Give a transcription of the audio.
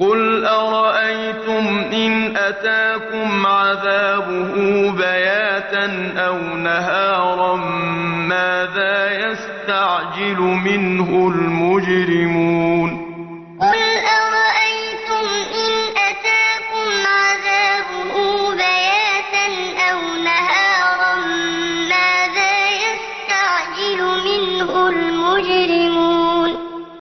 قُلْ أَرَأَيْتُمْ إِنْ أَتَاكُمْ عَذَابُهُ بَيَاتًا أَوْ نَهَارًا مَّاذَا يَسْتَعْجِلُ مِنْهُ الْمُجْرِمُونَ قُلْ أَرَأَيْتُمْ إِنْ أَتَاكُمْ عَذَابُهُ بَيَاتًا أَوْ نَهَارًا مَّاذَا يَسْتَعْجِلُ مِنْهُ الْمُجْرِمُونَ